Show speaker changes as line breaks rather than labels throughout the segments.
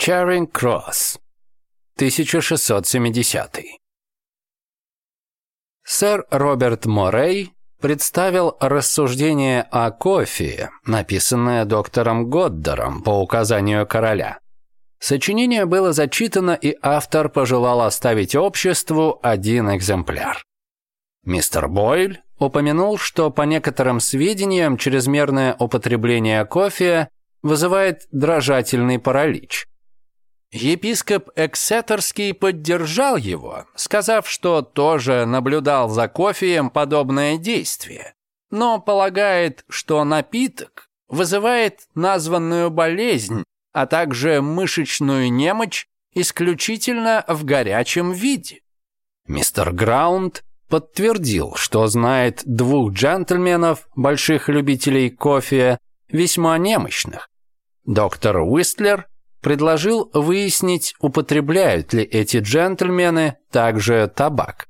Чаринг Кросс, 1670. Сэр Роберт Моррей представил рассуждение о кофе, написанное доктором Годдером по указанию короля. Сочинение было зачитано, и автор пожелал оставить обществу один экземпляр. Мистер Бойль упомянул, что по некоторым сведениям чрезмерное употребление кофе вызывает дрожательный паралич. Епископ Эксетерский поддержал его, сказав, что тоже наблюдал за кофеем подобное действие, но полагает, что напиток вызывает названную болезнь, а также мышечную немочь исключительно в горячем виде. Мистер Граунд подтвердил, что знает двух джентльменов, больших любителей кофе, весьма немощных. Доктор Уистлер предложил выяснить, употребляют ли эти джентльмены также табак.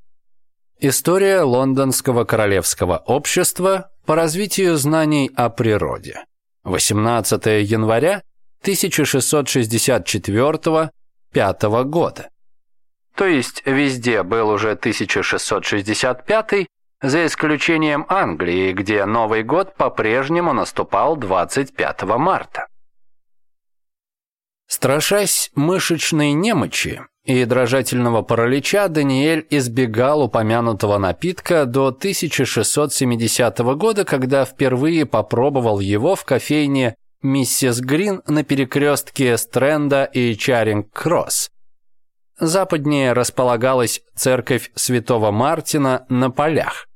История Лондонского королевского общества по развитию знаний о природе. 18 января 1664-5 года. То есть везде был уже 1665, за исключением Англии, где Новый год по-прежнему наступал 25 марта. Страшась мышечной немочи и дрожательного паралича, Даниэль избегал упомянутого напитка до 1670 года, когда впервые попробовал его в кофейне «Миссис Грин» на перекрестке Стрэнда и Чаринг-Кросс. Западнее располагалась церковь Святого Мартина на полях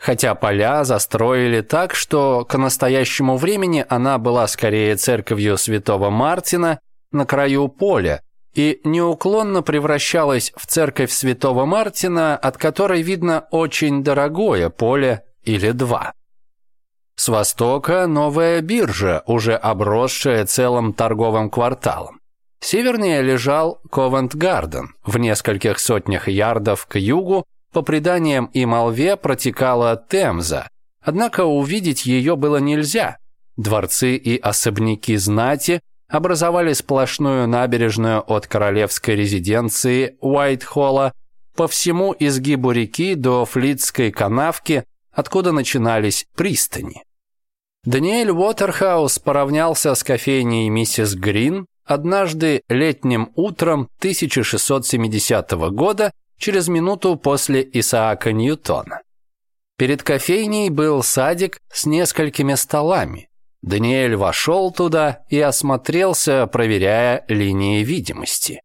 хотя поля застроили так, что к настоящему времени она была скорее церковью святого Мартина на краю поля и неуклонно превращалась в церковь святого Мартина, от которой видно очень дорогое поле или два. С востока новая биржа, уже обросшая целым торговым кварталом. Севернее лежал Ковент-Гарден, в нескольких сотнях ярдов к югу по преданиям и молве протекала Темза, однако увидеть ее было нельзя. Дворцы и особняки знати образовали сплошную набережную от королевской резиденции Уайтхолла по всему изгибу реки до Флитской канавки, откуда начинались пристани. Даниэль Уотерхаус поравнялся с кофейней миссис Грин однажды летним утром 1670 года через минуту после Исаака Ньютона. Перед кофейней был садик с несколькими столами. Даниэль вошел туда и осмотрелся, проверяя линии видимости.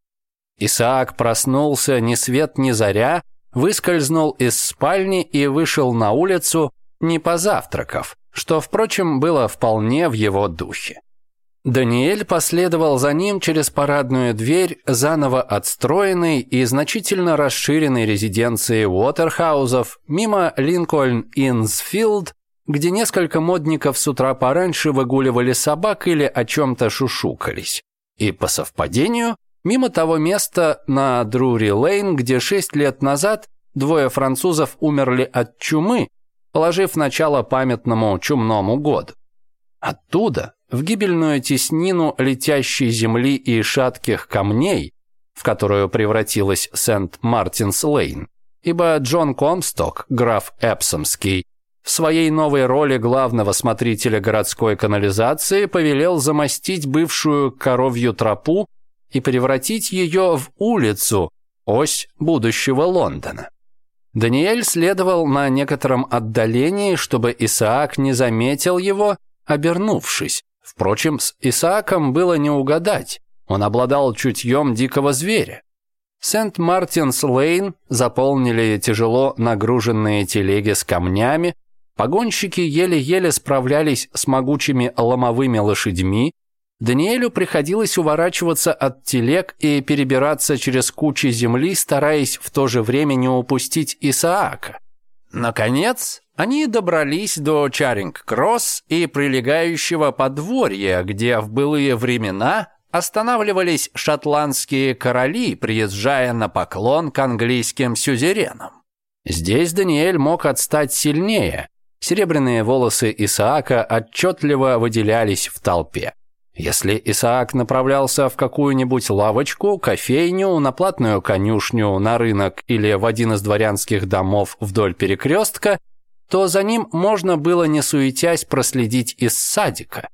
Исаак проснулся ни свет ни заря, выскользнул из спальни и вышел на улицу, не позавтракав, что, впрочем, было вполне в его духе. Даниэль последовал за ним через парадную дверь заново отстроенной и значительно расширенной резиденции Уотерхаузов мимо Линкольн-Инсфилд, где несколько модников с утра пораньше выгуливали собак или о чем-то шушукались. И по совпадению, мимо того места на Друри-Лейн, где шесть лет назад двое французов умерли от чумы, положив начало памятному чумному году. Оттуда, в гибельную теснину летящей земли и шатких камней, в которую превратилась Сент-Мартинс-Лейн, ибо Джон Комсток, граф Эпсомский, в своей новой роли главного смотрителя городской канализации повелел замостить бывшую коровью тропу и превратить ее в улицу, ось будущего Лондона. Даниэль следовал на некотором отдалении, чтобы Исаак не заметил его, обернувшись, Впрочем, с Исааком было не угадать. Он обладал чутьем дикого зверя. Сент-Мартинс-Лейн заполнили тяжело нагруженные телеги с камнями, погонщики еле-еле справлялись с могучими ломовыми лошадьми, Даниэлю приходилось уворачиваться от телег и перебираться через кучи земли, стараясь в то же время не упустить Исаака. Наконец, они добрались до Чаринг-Кросс и прилегающего подворья, где в былые времена останавливались шотландские короли, приезжая на поклон к английским сюзеренам. Здесь Даниэль мог отстать сильнее. Серебряные волосы Исаака отчетливо выделялись в толпе. Если Исаак направлялся в какую-нибудь лавочку, кофейню, на платную конюшню, на рынок или в один из дворянских домов вдоль перекрестка – то за ним можно было, не суетясь, проследить из садика.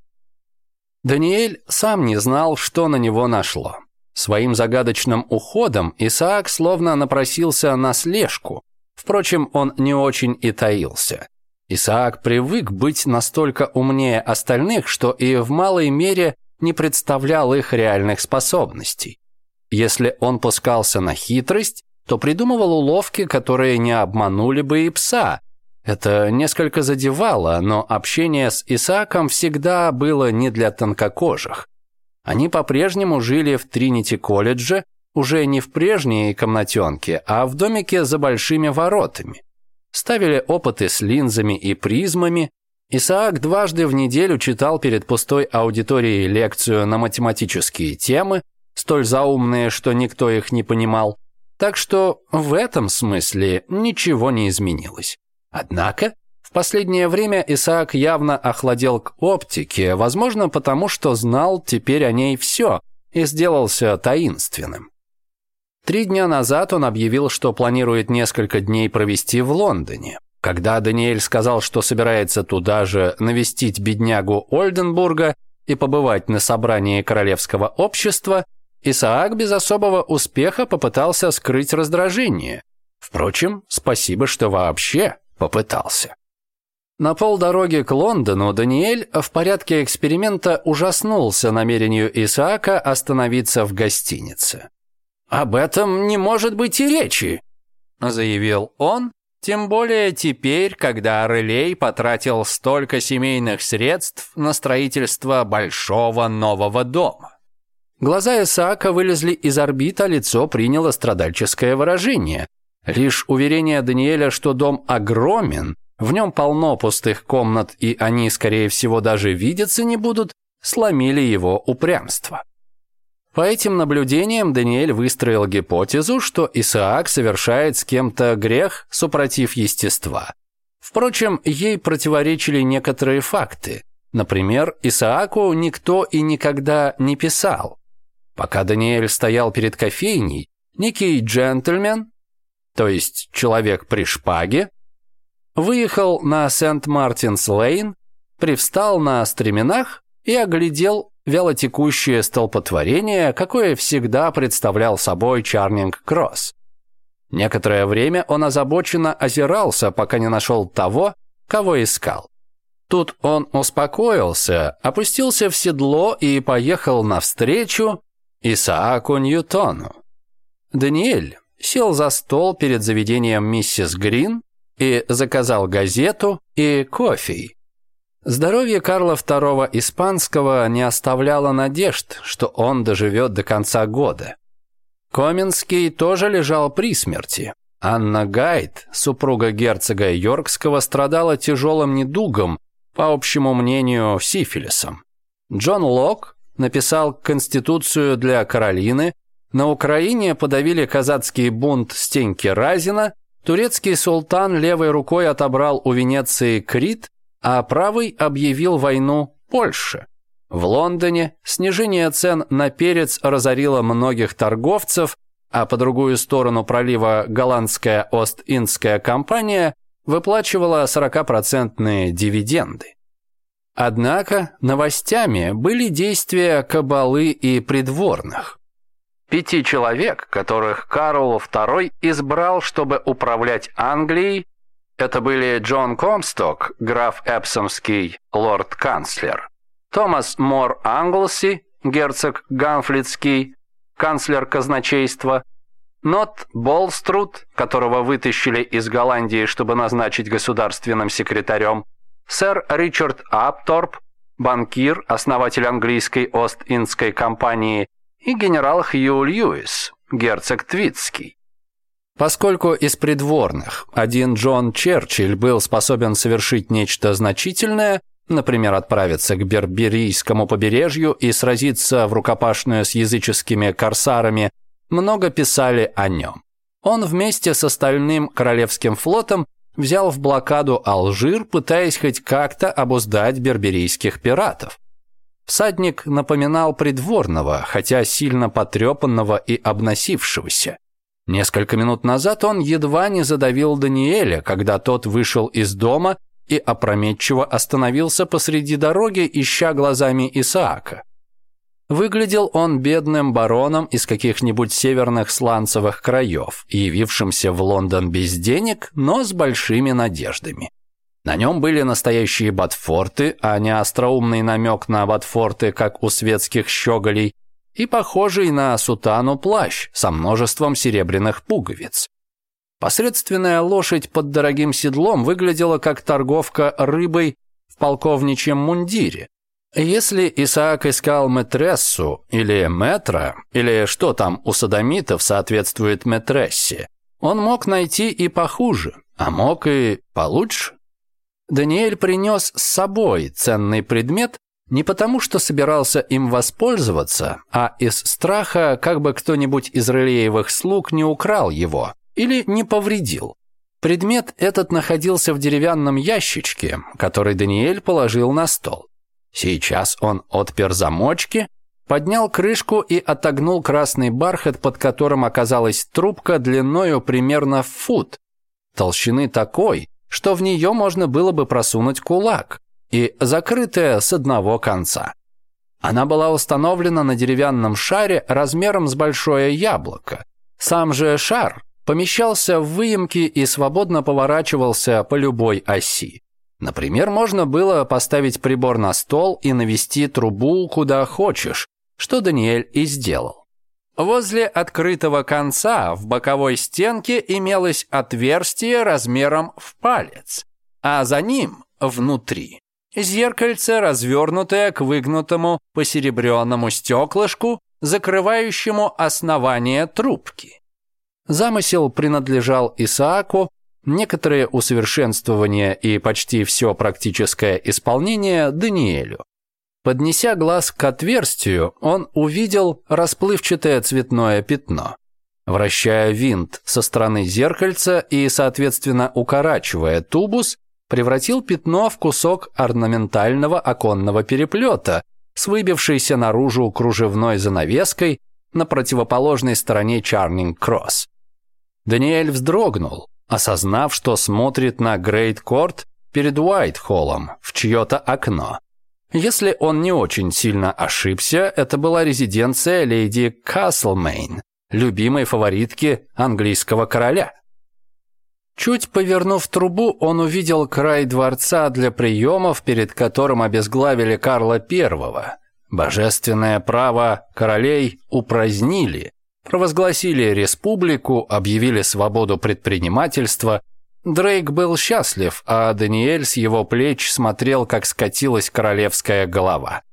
Даниэль сам не знал, что на него нашло. Своим загадочным уходом Исаак словно напросился на слежку. Впрочем, он не очень и таился. Исаак привык быть настолько умнее остальных, что и в малой мере не представлял их реальных способностей. Если он пускался на хитрость, то придумывал уловки, которые не обманули бы и пса – это несколько задевало, но общение с Исааком всегда было не для тонкокожих. Они по-прежнему жили в Тринити-колледже, уже не в прежней комнатенке, а в домике за большими воротами. Ставили опыты с линзами и призмами. Исаак дважды в неделю читал перед пустой аудиторией лекцию на математические темы, столь заумные, что никто их не понимал. Так что в этом смысле ничего не изменилось. Однако, в последнее время Исаак явно охладел к оптике, возможно, потому что знал теперь о ней все и сделался таинственным. Три дня назад он объявил, что планирует несколько дней провести в Лондоне. Когда Даниэль сказал, что собирается туда же навестить беднягу Ольденбурга и побывать на собрании королевского общества, Исаак без особого успеха попытался скрыть раздражение. Впрочем, спасибо, что вообще Попытался. На полдороге к Лондону Даниэль в порядке эксперимента ужаснулся намерению Исаака остановиться в гостинице. «Об этом не может быть и речи», — заявил он, тем более теперь, когда Релей потратил столько семейных средств на строительство большого нового дома. Глаза Исаака вылезли из орбит, а лицо приняло страдальческое выражение — Лишь уверение Даниэля, что дом огромен, в нем полно пустых комнат, и они, скорее всего, даже видеться не будут, сломили его упрямство. По этим наблюдениям Даниэль выстроил гипотезу, что Исаак совершает с кем-то грех, супротив естества. Впрочем, ей противоречили некоторые факты. Например, Исааку никто и никогда не писал. Пока Даниэль стоял перед кофейней, некий джентльмен, то есть человек при шпаге, выехал на Сент-Мартинс-Лейн, привстал на стременах и оглядел вялотекущее столпотворение, какое всегда представлял собой Чарнинг-Кросс. Некоторое время он озабоченно озирался, пока не нашел того, кого искал. Тут он успокоился, опустился в седло и поехал навстречу Исааку Ньютону. Даниэль, сел за стол перед заведением миссис Грин и заказал газету и кофе. Здоровье Карла II Испанского не оставляло надежд, что он доживет до конца года. Коминский тоже лежал при смерти. Анна Гайд, супруга герцога Йоркского, страдала тяжелым недугом, по общему мнению, сифилисом. Джон Лок написал Конституцию для Каролины, на Украине подавили казацкий бунт Стеньки Разина, турецкий султан левой рукой отобрал у Венеции Крит, а правый объявил войну Польше. В Лондоне снижение цен на перец разорило многих торговцев, а по другую сторону пролива голландская Ост-Индская компания выплачивала 40-процентные дивиденды. Однако новостями были действия кабалы и придворных пяти человек, которых Карл II избрал, чтобы управлять Англией, это были Джон Комсток, граф Эпсомский, лорд-канцлер, Томас Мор Англси, герцог Ганфлетский, канцлер казначейства, Нот Болструд, которого вытащили из Голландии, чтобы назначить государственным секретарем, сэр Ричард Апторп, банкир, основатель английской Ост-Индской компании и генерал Хью Льюис, герцог Твитский. Поскольку из придворных один Джон Черчилль был способен совершить нечто значительное, например, отправиться к Берберийскому побережью и сразиться в рукопашную с языческими корсарами, много писали о нем. Он вместе с остальным королевским флотом взял в блокаду Алжир, пытаясь хоть как-то обуздать берберийских пиратов. Всадник напоминал придворного, хотя сильно потрепанного и обносившегося. Несколько минут назад он едва не задавил Даниэля, когда тот вышел из дома и опрометчиво остановился посреди дороги, ища глазами Исаака. Выглядел он бедным бароном из каких-нибудь северных сланцевых краев, явившимся в Лондон без денег, но с большими надеждами. На нем были настоящие ботфорты, а не остроумный намек на ботфорты, как у светских щеголей, и похожий на сутану плащ со множеством серебряных пуговиц. Посредственная лошадь под дорогим седлом выглядела как торговка рыбой в полковничьем мундире. Если Исаак искал метрессу или метра, или что там у садомитов соответствует метрессе, он мог найти и похуже, а мог и получше. Даниэль принес с собой ценный предмет не потому, что собирался им воспользоваться, а из страха, как бы кто-нибудь из релеевых слуг не украл его или не повредил. Предмет этот находился в деревянном ящичке, который Даниэль положил на стол. Сейчас он отпер замочки, поднял крышку и отогнул красный бархат, под которым оказалась трубка длиною примерно в фут, толщины такой, что в нее можно было бы просунуть кулак, и закрытая с одного конца. Она была установлена на деревянном шаре размером с большое яблоко. Сам же шар помещался в выемке и свободно поворачивался по любой оси. Например, можно было поставить прибор на стол и навести трубу куда хочешь, что Даниэль и сделал. Возле открытого конца в боковой стенке имелось отверстие размером в палец, а за ним, внутри, зеркальце, развернутое к выгнутому посеребренному стеклышку, закрывающему основание трубки. Замысел принадлежал Исааку, некоторые усовершенствования и почти все практическое исполнение Даниэлю. Поднеся глаз к отверстию, он увидел расплывчатое цветное пятно. Вращая винт со стороны зеркальца и, соответственно, укорачивая тубус, превратил пятно в кусок орнаментального оконного переплета с выбившейся наружу кружевной занавеской на противоположной стороне Чаринг-Кросс. Даниэль вздрогнул, осознав, что смотрит на Грейт-Корт перед Уайт-Холлом в чье-то окно. Если он не очень сильно ошибся, это была резиденция леди Каслмейн, любимой фаворитки английского короля. Чуть повернув трубу, он увидел край дворца для приемов, перед которым обезглавили Карла Первого, Божественное право королей упразднили, провозгласили республику, объявили свободу предпринимательства, Дрейк был счастлив, а Даниэль с его плеч смотрел, как скатилась королевская голова.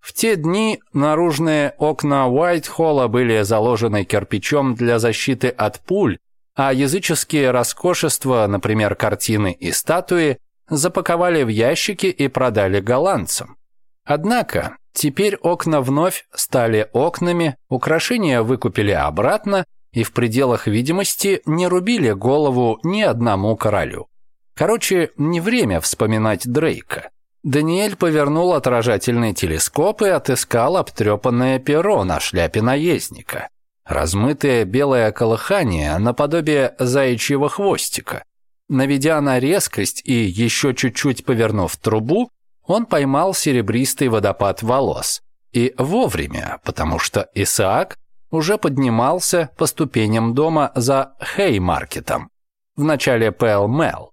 В те дни наружные окна Уайтхолла были заложены кирпичом для защиты от пуль, а языческие роскошества, например, картины и статуи, запаковали в ящики и продали голландцам. Однако теперь окна вновь стали окнами, украшения выкупили обратно, и в пределах видимости не рубили голову ни одному королю. Короче, не время вспоминать Дрейка. Даниэль повернул отражательный телескоп и отыскал обтрепанное перо на шляпе наездника. Размытое белое колыхание наподобие заячьего хвостика. Наведя на резкость и еще чуть-чуть повернув трубу, он поймал серебристый водопад волос. И вовремя, потому что Исаак уже поднимался по ступеням дома за Хеймаркетом в начале Пэлмэл.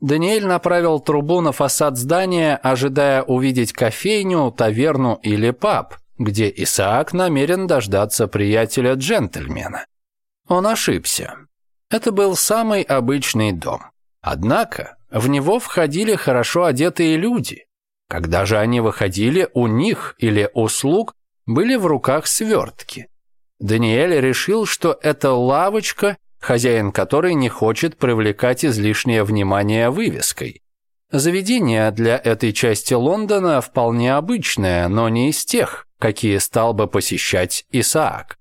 Даниэль направил трубу на фасад здания, ожидая увидеть кофейню, таверну или паб, где Исаак намерен дождаться приятеля-джентльмена. Он ошибся. Это был самый обычный дом. Однако в него входили хорошо одетые люди. Когда же они выходили, у них или у слуг были в руках свертки. Даниэль решил, что это лавочка, хозяин которой не хочет привлекать излишнее внимание вывеской. Заведение для этой части Лондона вполне обычное, но не из тех, какие стал бы посещать Исаак.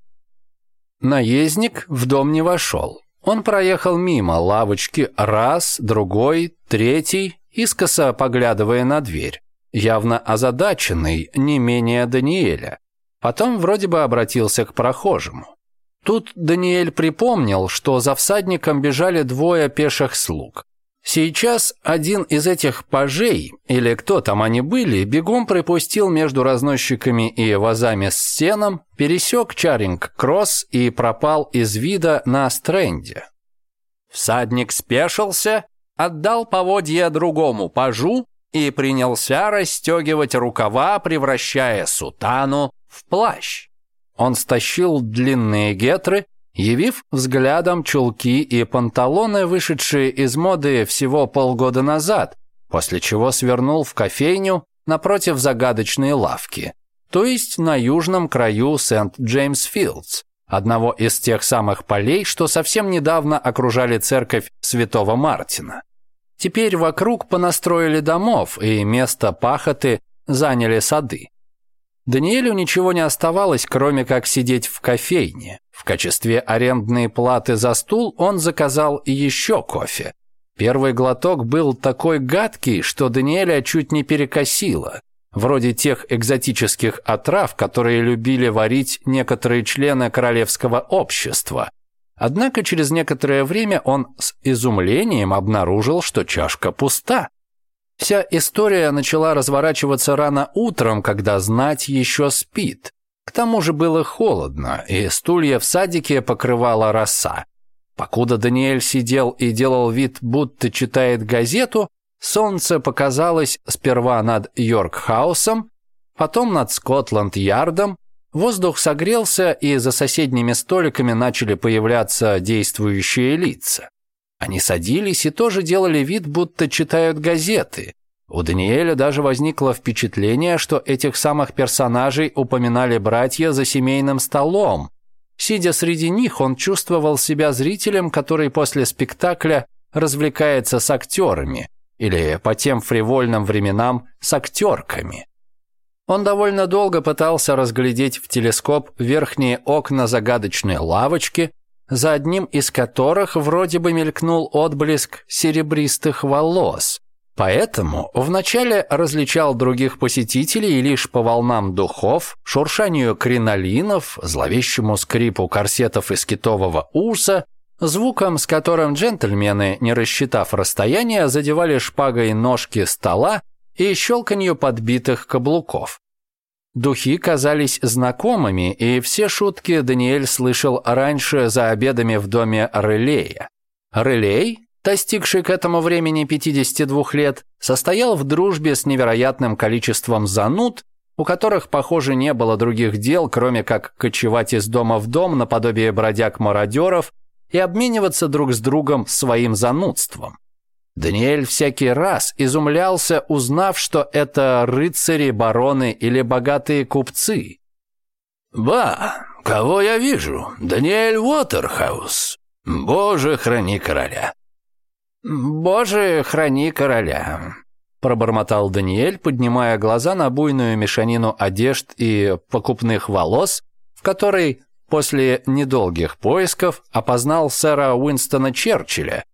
Наездник в дом не вошел. Он проехал мимо лавочки раз, другой, третий, искоса поглядывая на дверь, явно озадаченный не менее Даниэля. Потом вроде бы обратился к прохожему. Тут Даниэль припомнил, что за всадником бежали двое пеших слуг. Сейчас один из этих пажей, или кто там они были, бегом припустил между разносчиками и вазами с сеном, пересек Чаринг-Кросс и пропал из вида на стренде. Всадник спешился, отдал поводья другому пажу и принялся расстегивать рукава, превращая сутану в плащ. Он стащил длинные гетры, явив взглядом чулки и панталоны, вышедшие из моды всего полгода назад, после чего свернул в кофейню напротив загадочной лавки, то есть на южном краю Сент-Джеймс-Филдс, одного из тех самых полей, что совсем недавно окружали церковь Святого Мартина. Теперь вокруг понастроили домов, и место пахоты заняли сады. Даниэлю ничего не оставалось, кроме как сидеть в кофейне. В качестве арендной платы за стул он заказал еще кофе. Первый глоток был такой гадкий, что Даниэля чуть не перекосило. Вроде тех экзотических отрав, которые любили варить некоторые члены королевского общества. Однако через некоторое время он с изумлением обнаружил, что чашка пуста. Вся история начала разворачиваться рано утром, когда знать еще спит. К тому же было холодно, и стулья в садике покрывала роса. Покуда Даниэль сидел и делал вид, будто читает газету, солнце показалось сперва над Йорк-хаусом, потом над Скотланд-ярдом, воздух согрелся, и за соседними столиками начали появляться действующие лица. Они садились и тоже делали вид, будто читают газеты. У Даниэля даже возникло впечатление, что этих самых персонажей упоминали братья за семейным столом. Сидя среди них, он чувствовал себя зрителем, который после спектакля развлекается с актерами или по тем фривольным временам с актерками. Он довольно долго пытался разглядеть в телескоп верхние окна загадочной лавочки, за одним из которых вроде бы мелькнул отблеск серебристых волос. Поэтому вначале различал других посетителей лишь по волнам духов, шуршанию кринолинов, зловещему скрипу корсетов из китового уса, звуком, с которым джентльмены, не рассчитав расстояние, задевали шпагой ножки стола и щелканью подбитых каблуков. Духи казались знакомыми, и все шутки Даниэль слышал раньше за обедами в доме Релея. Релей, достигший к этому времени 52 лет, состоял в дружбе с невероятным количеством зануд, у которых, похоже, не было других дел, кроме как кочевать из дома в дом наподобие бродяг-мародеров и обмениваться друг с другом своим занудством. Даниэль всякий раз изумлялся, узнав, что это рыцари, бароны или богатые купцы.
«Ба, кого я вижу? Даниэль Уотерхаус. Боже, храни короля!»
«Боже, храни короля!» пробормотал Даниэль, поднимая глаза на буйную мешанину одежд и покупных волос, в которой после недолгих поисков опознал сэра Уинстона Черчилля,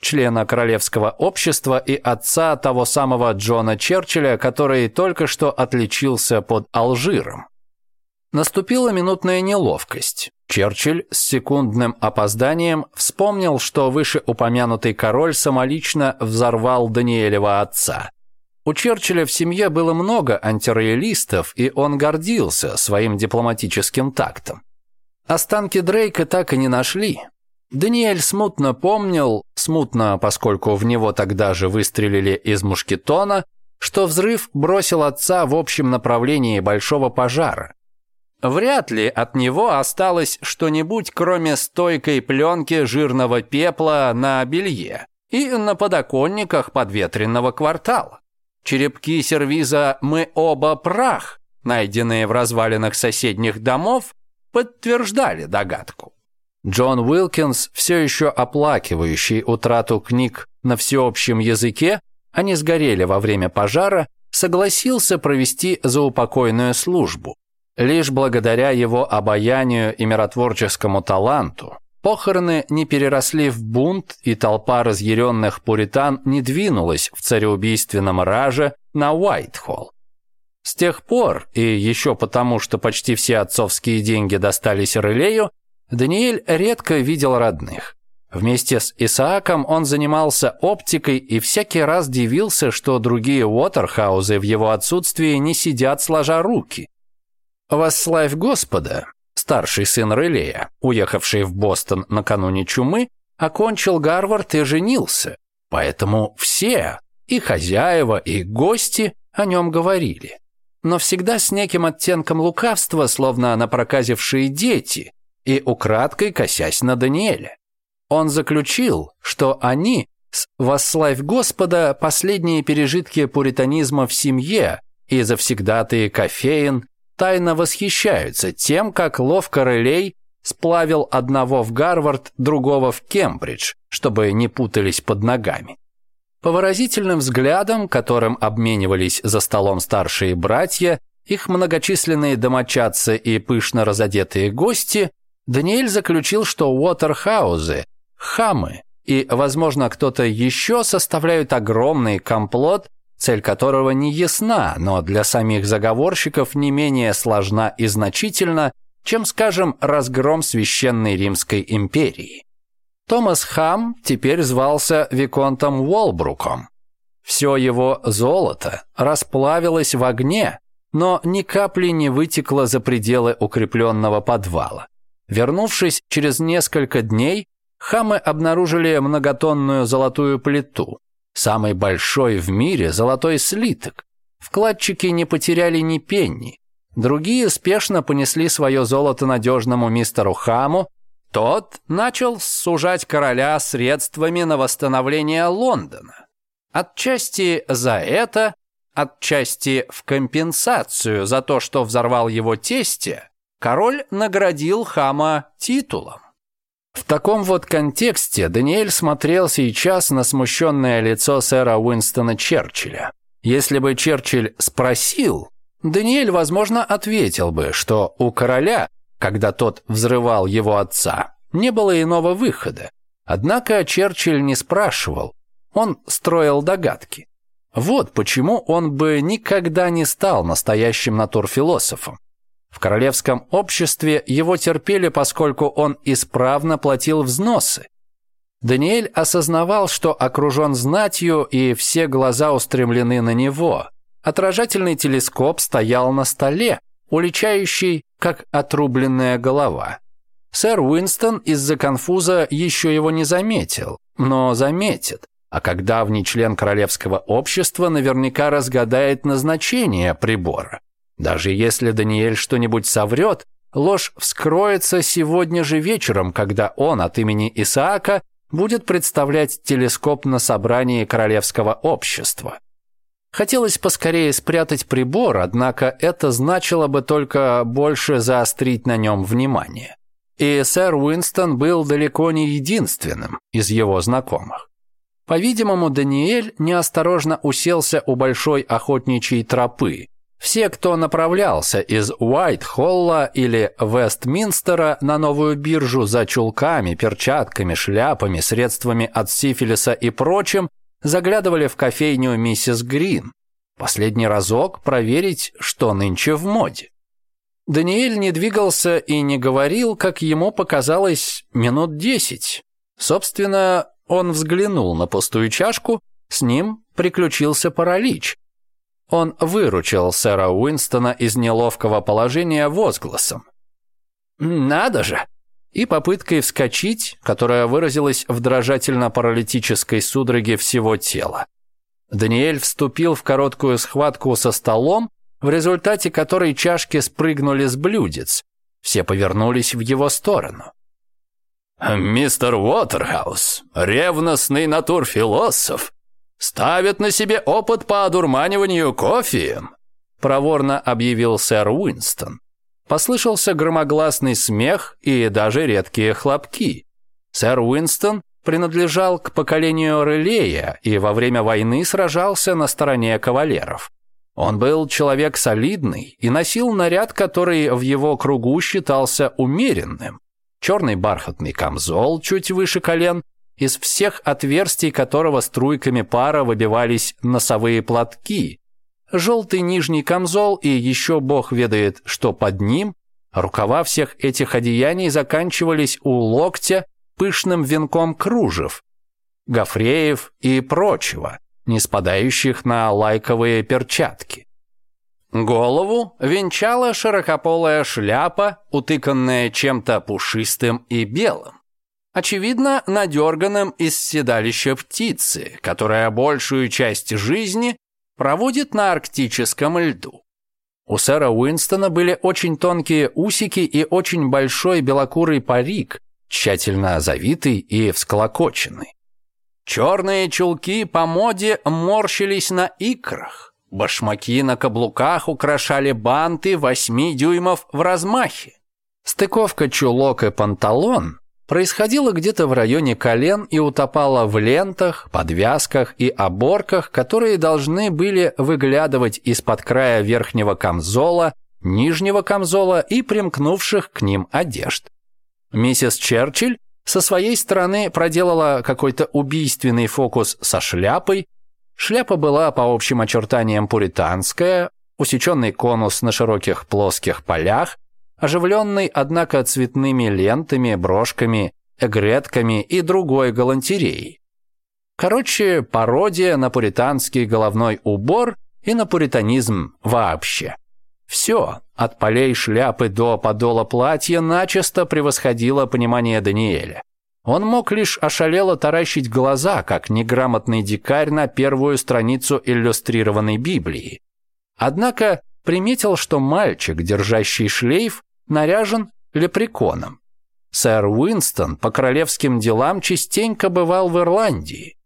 члена Королевского общества и отца того самого Джона Черчилля, который только что отличился под Алжиром. Наступила минутная неловкость. Черчилль с секундным опозданием вспомнил, что вышеупомянутый король самолично взорвал Даниэлева отца. У Черчилля в семье было много антироялистов, и он гордился своим дипломатическим тактом. Останки Дрейка так и не нашли, Даниэль смутно помнил, смутно, поскольку в него тогда же выстрелили из мушкетона, что взрыв бросил отца в общем направлении большого пожара. Вряд ли от него осталось что-нибудь, кроме стойкой пленки жирного пепла на белье и на подоконниках подветренного квартала. Черепки сервиза «Мы оба прах», найденные в развалинах соседних домов, подтверждали догадку. Джон Уилкинс, все еще оплакивающий утрату книг на всеобщем языке, они сгорели во время пожара, согласился провести заупокойную службу. Лишь благодаря его обаянию и миротворческому таланту похороны не переросли в бунт, и толпа разъяренных пуритан не двинулась в цареубийственном раже на Уайтхолл. С тех пор, и еще потому, что почти все отцовские деньги достались Рылею, Даниэль редко видел родных. Вместе с Исааком он занимался оптикой и всякий раз дивился, что другие Уотерхаузы в его отсутствии не сидят сложа руки. «Восславь Господа!» Старший сын Релея, уехавший в Бостон накануне чумы, окончил Гарвард и женился, поэтому все, и хозяева, и гости, о нем говорили. Но всегда с неким оттенком лукавства, словно напроказившие дети, и украдкой косясь на Даниэля. Он заключил, что они с «Восславь Господа» последние пережитки пуританизма в семье и завсегдатые кофеин тайно восхищаются тем, как ловко Релей сплавил одного в Гарвард, другого в Кембридж, чтобы не путались под ногами. По выразительным взглядам, которым обменивались за столом старшие братья, их многочисленные домочадцы и пышно разодетые гости, Даниэль заключил, что Уотерхаузы – хамы, и, возможно, кто-то еще составляют огромный комплот, цель которого не ясна, но для самих заговорщиков не менее сложна и значительна, чем, скажем, разгром Священной Римской империи. Томас Хам теперь звался Виконтом Уолбруком. Все его золото расплавилось в огне, но ни капли не вытекло за пределы укрепленного подвала. Вернувшись через несколько дней, хамы обнаружили многотонную золотую плиту, самый большой в мире золотой слиток. Вкладчики не потеряли ни пенни. Другие спешно понесли свое золото надежному мистеру Хаму. Тот начал сужать короля средствами на восстановление Лондона. Отчасти за это, отчасти в компенсацию за то, что взорвал его тестя, король наградил хама титулом. В таком вот контексте Даниэль смотрел сейчас на смущенное лицо сэра Уинстона Черчилля. Если бы Черчилль спросил, Даниэль, возможно, ответил бы, что у короля, когда тот взрывал его отца, не было иного выхода. Однако Черчилль не спрашивал, он строил догадки. Вот почему он бы никогда не стал настоящим натурфилософом. В королевском обществе его терпели, поскольку он исправно платил взносы. Даниэль осознавал, что окружен знатью, и все глаза устремлены на него. Отражательный телескоп стоял на столе, уличающий, как отрубленная голова. Сэр Уинстон из-за конфуза еще его не заметил, но заметит. А когда давний член королевского общества наверняка разгадает назначение прибора. Даже если Даниэль что-нибудь соврет, ложь вскроется сегодня же вечером, когда он от имени Исаака будет представлять телескоп на собрании королевского общества. Хотелось поскорее спрятать прибор, однако это значило бы только больше заострить на нем внимание. И сэр Уинстон был далеко не единственным из его знакомых. По-видимому, Даниэль неосторожно уселся у большой охотничьей тропы, все, кто направлялся из Уайтхолла или Вестминстера на новую биржу за чулками, перчатками, шляпами, средствами от сифилиса и прочим, заглядывали в кофейню миссис Грин. Последний разок проверить, что нынче в моде. Даниэль не двигался и не говорил, как ему показалось, минут десять. Собственно, он взглянул на пустую чашку, с ним приключился паралич – он выручил сэра Уинстона из неловкого положения возгласом. «Надо же!» и попыткой вскочить, которая выразилась в дрожательно-паралитической судороге всего тела. Даниэль вступил в короткую схватку со столом, в результате которой чашки спрыгнули с блюдец. Все повернулись в его сторону.
«Мистер Уотерхаус, ревностный натурфилософ, ставят на себе опыт по одурманиванию кофеем», проворно объявил сэр Уинстон. Послышался громогласный смех и даже редкие хлопки. Сэр Уинстон принадлежал к поколению Релея и во время войны сражался на стороне кавалеров. Он был человек солидный и носил наряд, который в его кругу считался умеренным.
Черный бархатный камзол чуть выше колен, из всех отверстий которого струйками пара выбивались носовые платки. Желтый нижний камзол и еще бог ведает, что под ним, рукава всех этих одеяний заканчивались у локтя пышным венком кружев, гофреев и прочего, не спадающих на лайковые перчатки. Голову венчала широкополая шляпа, утыканная чем-то пушистым и белым очевидно, надерганным из седалища птицы, которая большую часть жизни проводит на арктическом льду. У сэра Уинстона были очень тонкие усики и очень большой белокурый парик, тщательно завитый и всклокоченный. Черные чулки по моде морщились на икрах, башмаки на каблуках украшали банты восьми дюймов в размахе. Стыковка чулок и панталон происходила где-то в районе колен и утопала в лентах, подвязках и оборках, которые должны были выглядывать из-под края верхнего камзола, нижнего камзола и примкнувших к ним одежд. Миссис Черчилль со своей стороны проделала какой-то убийственный фокус со шляпой. Шляпа была по общим очертаниям пуританская, усеченный конус на широких плоских полях – оживленный, однако, цветными лентами, брошками, эгретками и другой галантереей. Короче, пародия на пуританский головной убор и на пуританизм вообще. Все, от полей шляпы до подола платья, начисто превосходило понимание Даниэля. Он мог лишь ошалело таращить глаза, как неграмотный дикарь на первую страницу иллюстрированной Библии. Однако приметил, что мальчик, держащий шлейф, наряжен лепреконом. Сэр Уинстон по королевским делам частенько бывал в Ирландии.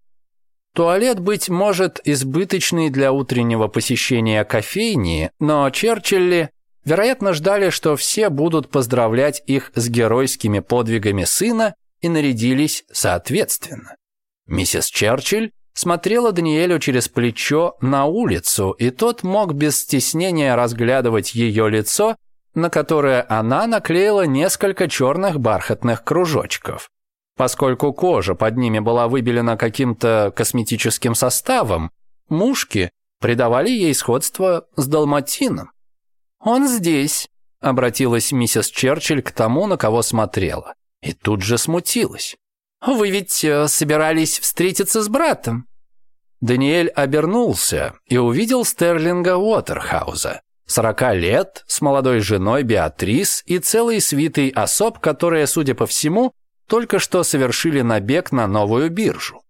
Туалет, быть может, избыточный для утреннего посещения кофейни, но Черчилли, вероятно, ждали, что все будут поздравлять их с геройскими подвигами сына и нарядились соответственно. Миссис Черчилль смотрела Даниэлю через плечо на улицу, и тот мог без стеснения разглядывать ее лицо на которое она наклеила несколько черных бархатных кружочков. Поскольку кожа под ними была выбелена каким-то косметическим составом, мушки придавали ей сходство с далматином. «Он здесь», — обратилась миссис Черчилль к тому, на кого смотрела, и тут же смутилась. «Вы ведь э, собирались встретиться с братом?» Даниэль обернулся и увидел Стерлинга Уотерхауза. 40 лет, с молодой женой Беатрис и целой свитой особ, которые, судя по всему, только что совершили набег на новую биржу.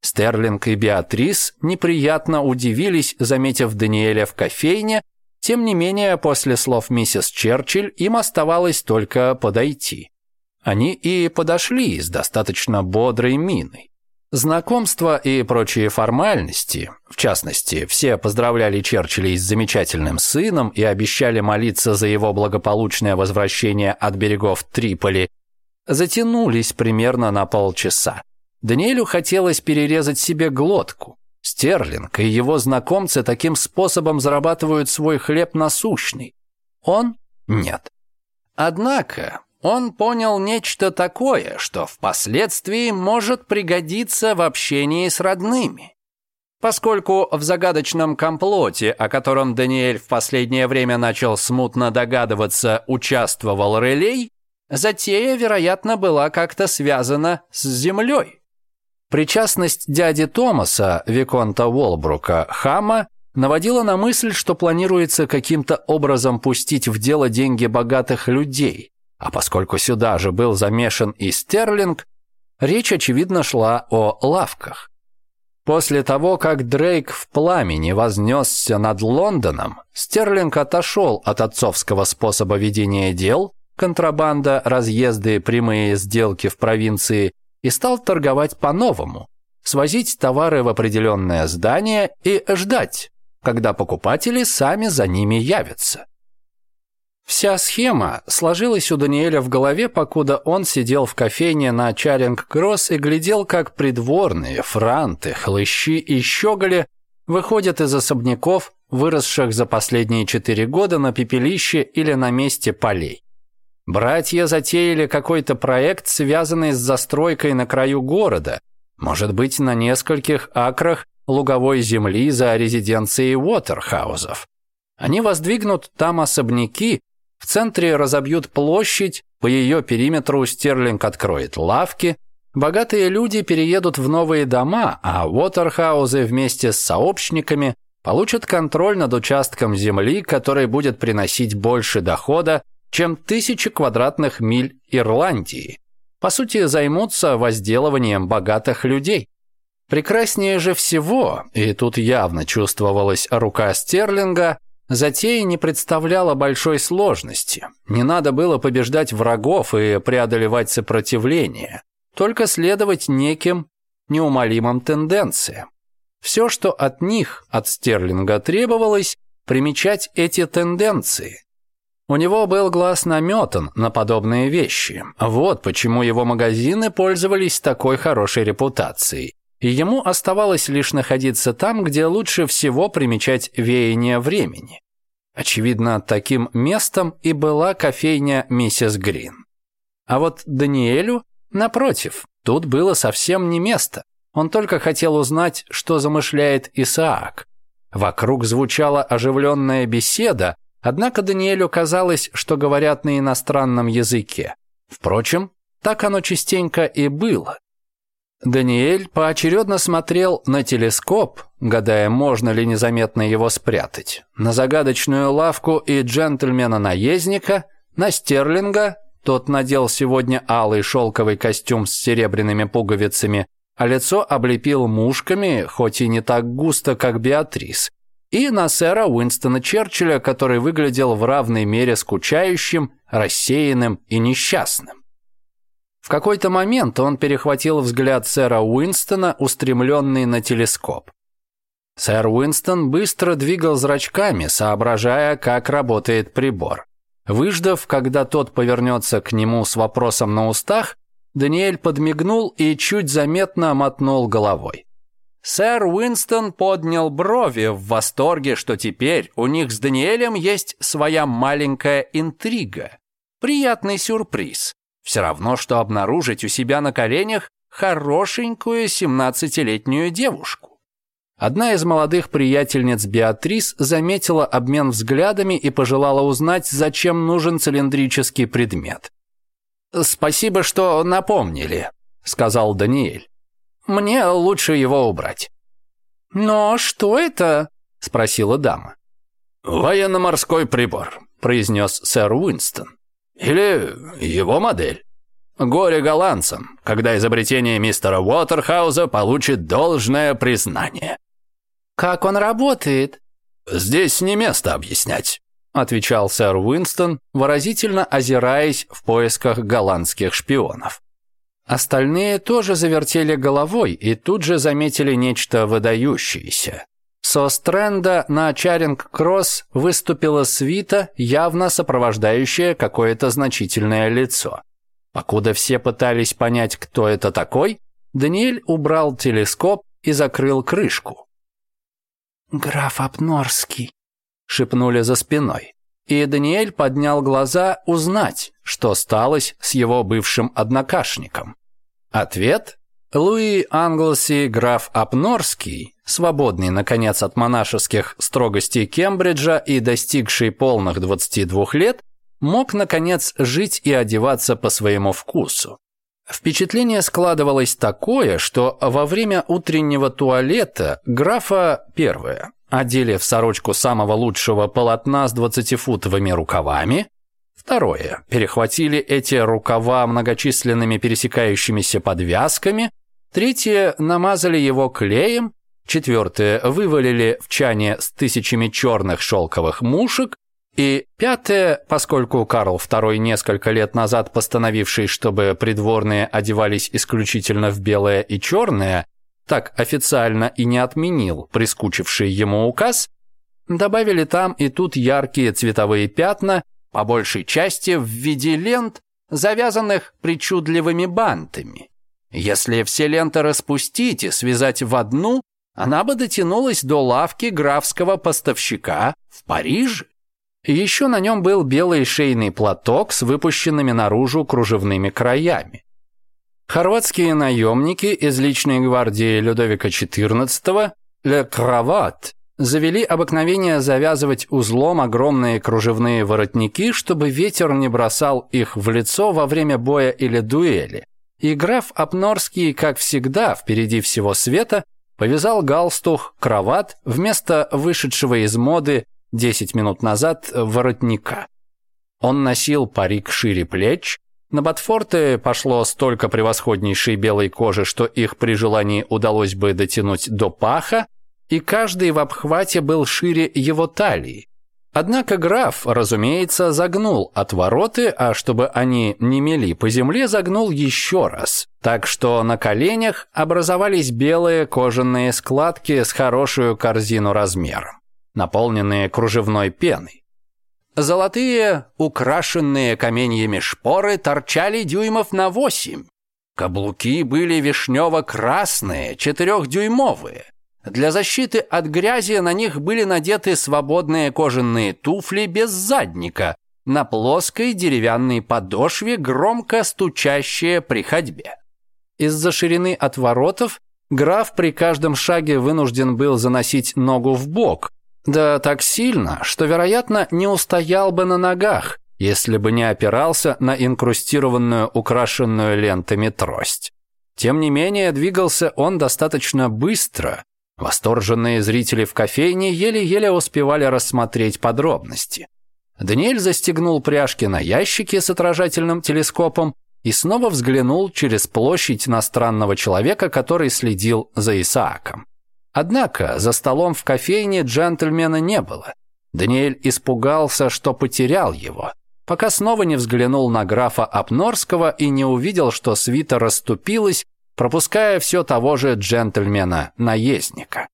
Стерлинг и Беатрис неприятно удивились, заметив Даниэля в кофейне, тем не менее, после слов миссис Черчилль им оставалось только подойти. Они и подошли с достаточно бодрой миной. Знакомства и прочие формальности, в частности, все поздравляли Черчилля с замечательным сыном и обещали молиться за его благополучное возвращение от берегов Триполи, затянулись примерно на полчаса. Даниэлю хотелось перерезать себе глотку. Стерлинг и его знакомцы таким способом зарабатывают свой хлеб насущный. Он – нет. Однако он понял нечто такое, что впоследствии может пригодиться в общении с родными. Поскольку в загадочном комплоте, о котором Даниэль в последнее время начал смутно догадываться, участвовал Релей, затея, вероятно, была как-то связана с землей. Причастность дяди Томаса, Виконта Уолбрука, Хама, наводила на мысль, что планируется каким-то образом пустить в дело деньги богатых людей – а поскольку сюда же был замешан и Стерлинг, речь, очевидно, шла о лавках. После того, как Дрейк в пламени вознесся над Лондоном, Стерлинг отошел от отцовского способа ведения дел, контрабанда, разъезды, прямые сделки в провинции, и стал торговать по-новому, свозить товары в определенное здание и ждать, когда покупатели сами за ними явятся. Вся схема сложилась у Даниэля в голове, покуда он сидел в кофейне на Чаринг-Кросс и глядел, как придворные, франты, хлыщи и щеголи выходят из особняков, выросших за последние четыре года на пепелище или на месте полей. Братья затеяли какой-то проект, связанный с застройкой на краю города, может быть, на нескольких акрах луговой земли за резиденцией Уотерхаузов. Они воздвигнут там особняки, в центре разобьют площадь, по ее периметру Стерлинг откроет лавки, богатые люди переедут в новые дома, а Уотерхаузы вместе с сообщниками получат контроль над участком земли, который будет приносить больше дохода, чем тысячи квадратных миль Ирландии. По сути, займутся возделыванием богатых людей. Прекраснее же всего, и тут явно чувствовалась рука Стерлинга, Затея не представляла большой сложности. Не надо было побеждать врагов и преодолевать сопротивление, только следовать неким неумолимым тенденциям. Все, что от них, от Стерлинга, требовалось, примечать эти тенденции. У него был глаз наметан на подобные вещи. Вот почему его магазины пользовались такой хорошей репутацией и ему оставалось лишь находиться там, где лучше всего примечать веяние времени. Очевидно, таким местом и была кофейня миссис Грин. А вот Даниэлю, напротив, тут было совсем не место. Он только хотел узнать, что замышляет Исаак. Вокруг звучала оживленная беседа, однако Даниэлю казалось, что говорят на иностранном языке. Впрочем, так оно частенько и было. Даниэль поочередно смотрел на телескоп, гадая, можно ли незаметно его спрятать, на загадочную лавку и джентльмена-наездника, на стерлинга, тот надел сегодня алый шелковый костюм с серебряными пуговицами, а лицо облепил мушками, хоть и не так густо, как Беатрис, и на сэра Уинстона Черчилля, который выглядел в равной мере скучающим, рассеянным и несчастным. В какой-то момент он перехватил взгляд сэра Уинстона, устремленный на телескоп. Сэр Уинстон быстро двигал зрачками, соображая, как работает прибор. Выждав, когда тот повернется к нему с вопросом на устах, Даниэль подмигнул и чуть заметно мотнул головой. Сэр Уинстон поднял брови в восторге, что теперь у них с Даниэлем есть своя маленькая интрига. Приятный сюрприз. Все равно, что обнаружить у себя на коленях хорошенькую 17-летнюю девушку. Одна из молодых приятельниц Беатрис заметила обмен взглядами и пожелала узнать, зачем нужен цилиндрический предмет. «Спасибо, что напомнили», — сказал Даниэль. «Мне лучше его убрать». «Но что это?» — спросила дама.
«Военно-морской прибор», — произнес сэр Уинстон. Или его модель. Горе голландцам, когда изобретение мистера Уотерхауза получит должное признание.
«Как он работает?»
«Здесь не место объяснять», – отвечал сэр Уинстон, выразительно озираясь в поисках голландских шпионов.
Остальные тоже завертели головой и тут же заметили нечто выдающееся. Со стренда на Чаринг-Кросс выступила свита, явно сопровождающая какое-то значительное лицо. Покуда все пытались понять, кто это такой, Даниэль убрал телескоп и закрыл крышку.
«Граф Апнорский», —
шепнули за спиной. И Даниэль поднял глаза узнать, что сталось с его бывшим однокашником. Ответ Луи Англси, граф Апнорский, свободный, наконец, от монашеских строгостей Кембриджа и достигший полных 22 лет, мог, наконец, жить и одеваться по своему вкусу. Впечатление складывалось такое, что во время утреннего туалета графа первое одели в сорочку самого лучшего полотна с 20-футовыми рукавами, второе перехватили эти рукава многочисленными пересекающимися подвязками, Третье – намазали его клеем. Четвертое – вывалили в чане с тысячами черных шелковых мушек. И пятое, поскольку Карл II несколько лет назад постановивший, чтобы придворные одевались исключительно в белое и черное, так официально и не отменил прискучивший ему указ, добавили там и тут яркие цветовые пятна, по большей части в виде лент, завязанных причудливыми бантами. Если все ленты распустить и связать в одну, она бы дотянулась до лавки графского поставщика в Париже. Еще на нем был белый шейный платок с выпущенными наружу кружевными краями. Хорватские наемники из личной гвардии Людовика XIV «Ле Кроват» завели обыкновение завязывать узлом огромные кружевные воротники, чтобы ветер не бросал их в лицо во время боя или дуэли и граф Апнорский, как всегда, впереди всего света, повязал галстух, кроват вместо вышедшего из моды 10 минут назад воротника. Он носил парик шире плеч, на ботфорты пошло столько превосходнейшей белой кожи, что их при желании удалось бы дотянуть до паха, и каждый в обхвате был шире его талии. Однако граф, разумеется, загнул отвороты, а чтобы они не мели по земле, загнул еще раз. Так что на коленях образовались белые кожаные складки с хорошую корзину размером, наполненные кружевной пеной. Золотые, украшенные каменьями шпоры торчали дюймов на восемь. Каблуки были вишнево-красные, четырехдюймовые. Для защиты от грязи на них были надеты свободные кожаные туфли без задника, на плоской деревянной подошве, громко стучащие при ходьбе. Из-за ширины отворотов граф при каждом шаге вынужден был заносить ногу в бок, да так сильно, что, вероятно, не устоял бы на ногах, если бы не опирался на инкрустированную украшенную лентами трость. Тем не менее, двигался он достаточно быстро, Восторженные зрители в кофейне еле-еле успевали рассмотреть подробности. Даниэль застегнул пряжки на ящике с отражательным телескопом и снова взглянул через площадь на странного человека, который следил за Исааком. Однако за столом в кофейне джентльмена не было. Даниэль испугался, что потерял его, пока снова не взглянул на графа Апнорского и не увидел, что свита расступилась, пропуская все того же джентльмена-наездника.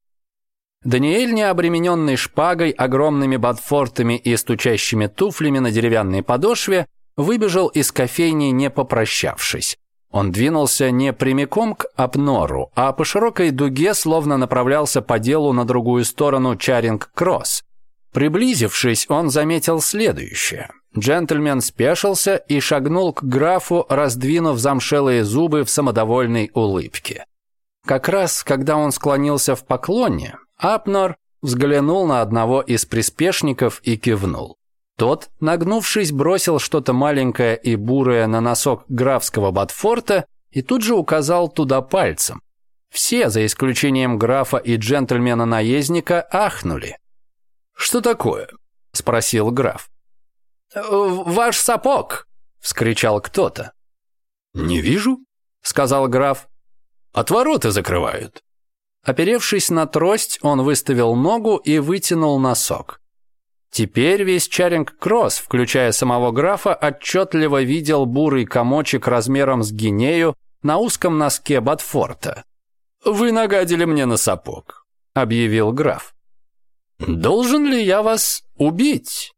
Даниэль, не обремененный шпагой, огромными ботфортами и стучащими туфлями на деревянной подошве, выбежал из кофейни, не попрощавшись. Он двинулся не прямиком к Апнору, а по широкой дуге словно направлялся по делу на другую сторону Чаринг-Кросс, Приблизившись, он заметил следующее. Джентльмен спешился и шагнул к графу, раздвинув замшелые зубы в самодовольной улыбке. Как раз, когда он склонился в поклоне, Апнор взглянул на одного из приспешников и кивнул. Тот, нагнувшись, бросил что-то маленькое и бурое на носок графского Батфорта и тут же указал туда пальцем. Все, за исключением графа и джентльмена-наездника, ахнули. «Что такое?» – спросил граф. «Ваш сапог!» – вскричал кто-то.
«Не вижу», – сказал граф. Отвороты закрывают».
Оперевшись на трость, он выставил ногу и вытянул носок. Теперь весь Чаринг-Кросс, включая самого графа, отчетливо видел бурый комочек размером с гинею на узком носке Батфорта.
«Вы нагадили мне на сапог», — объявил граф. «Должен ли я вас убить?»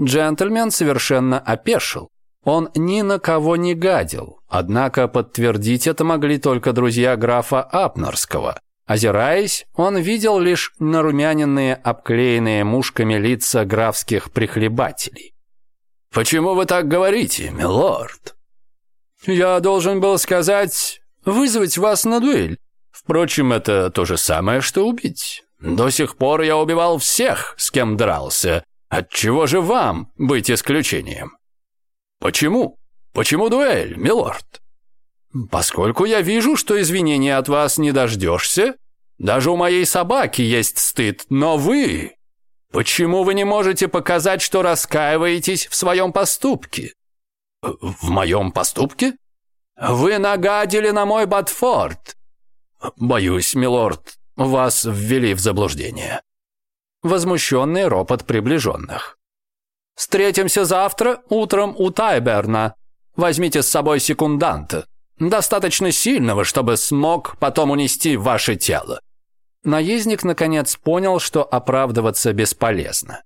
Джентльмен совершенно опешил. Он ни на кого не гадил, однако подтвердить это могли только друзья графа Апнерского. Озираясь, он видел лишь нарумяненные, обклеенные мушками лица графских прихлебателей.
«Почему вы так говорите, милорд?»
«Я должен был сказать, вызвать вас на дуэль. Впрочем, это то же самое, что убить. До сих пор я убивал всех, с кем дрался. Отчего же вам быть исключением? Почему? Почему дуэль, милорд? Поскольку я вижу, что извинения от вас не дождешься, даже у моей собаки есть стыд, но вы... Почему вы не можете показать, что раскаиваетесь в своем поступке? В моем поступке? Вы нагадили на мой Батфорд. Боюсь, милорд, вас ввели в заблуждение. Возмущенный ропот приближенных. Встретимся завтра утром у Тайберна. Возьмите с собой секунданта, достаточно сильного, чтобы смог потом унести ваше тело. Наездник наконец понял, что оправдываться бесполезно.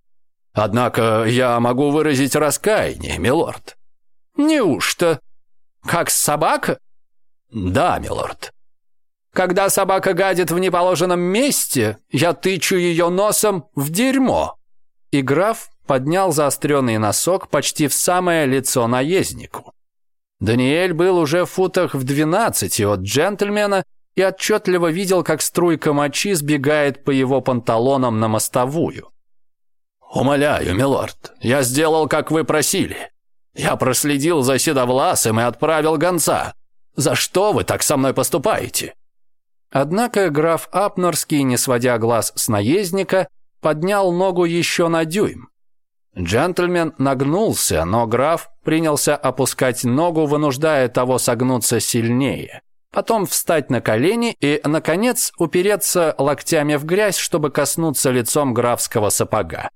Однако я могу выразить раскаяние, милорд. Неужто? Как собака? Да, милорд. Когда собака гадит в неположенном месте, я тычу ее носом в дерьмо». И граф поднял заостренный носок почти в самое лицо наезднику. Даниэль был уже в футах в двенадцати от джентльмена и отчетливо видел, как струйка мочи сбегает по его панталонам на мостовую.
«Умоляю, милорд, я сделал, как вы просили. Я проследил за Седовласым и отправил гонца. За что вы так со мной поступаете?»
Однако граф Апнорский, не сводя глаз с наездника, поднял ногу еще на дюйм. Джентльмен нагнулся, но граф принялся опускать ногу, вынуждая того согнуться сильнее. Потом встать на колени и, наконец, упереться локтями в грязь, чтобы коснуться лицом графского сапога.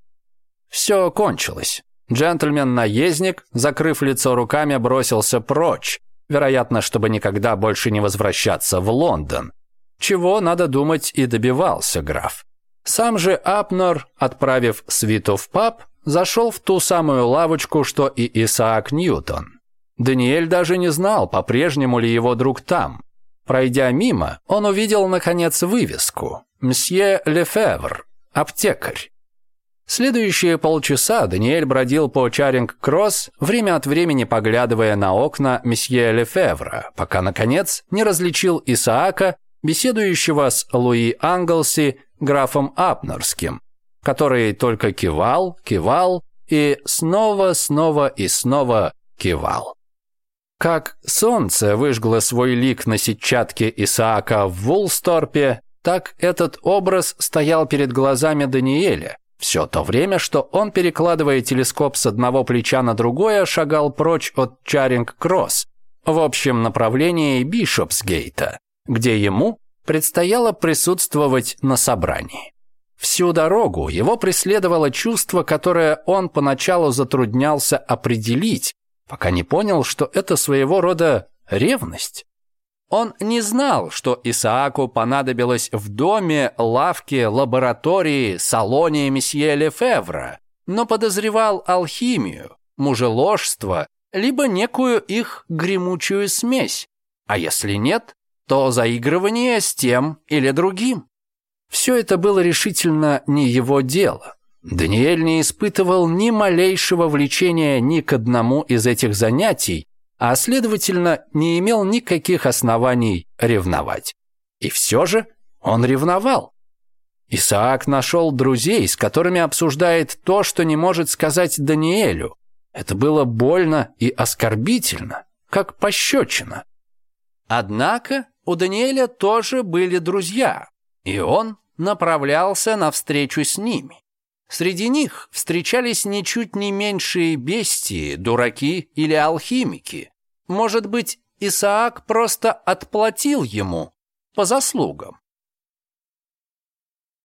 Все кончилось. Джентльмен-наездник, закрыв лицо руками, бросился прочь, вероятно, чтобы никогда больше не возвращаться в Лондон чего, надо думать, и добивался граф. Сам же Апнер, отправив свиту в паб, зашел в ту самую лавочку, что и Исаак Ньютон. Даниэль даже не знал, по-прежнему ли его друг там. Пройдя мимо, он увидел, наконец, вывеску «Мсье Лефевр, аптекарь». Следующие полчаса Даниэль бродил по Чаринг-Кросс, время от времени поглядывая на окна месье Лефевра, пока, наконец, не различил Исаака, беседующего с Луи Англси графом Апнерским, который только кивал, кивал и снова, снова и снова кивал. Как солнце выжгло свой лик на сетчатке Исаака в Вулсторпе, так этот образ стоял перед глазами Даниэля. Все то время, что он, перекладывая телескоп с одного плеча на другое, шагал прочь от Чаринг-Кросс в общем направлении Бишопсгейта где ему предстояло присутствовать на собрании. Всю дорогу его преследовало чувство, которое он поначалу затруднялся определить, пока не понял, что это своего рода ревность. Он не знал, что Исааку понадобилось в доме, лавке, лаборатории, салоне месье Лефевра, но подозревал алхимию, мужеложство, либо некую их гремучую смесь. А если нет, то заигрывание с тем или другим. Все это было решительно не его дело. Даниэль не испытывал ни малейшего влечения ни к одному из этих занятий, а, следовательно, не имел никаких оснований ревновать. И все же он ревновал. Исаак нашел друзей, с которыми обсуждает то, что не может сказать Даниэлю. Это было больно и оскорбительно, как пощечина. Однако у Даниэля тоже были друзья, и он направлялся навстречу с ними. Среди них встречались ничуть не меньшие бестии, дураки или алхимики. Может быть, Исаак просто отплатил ему по заслугам.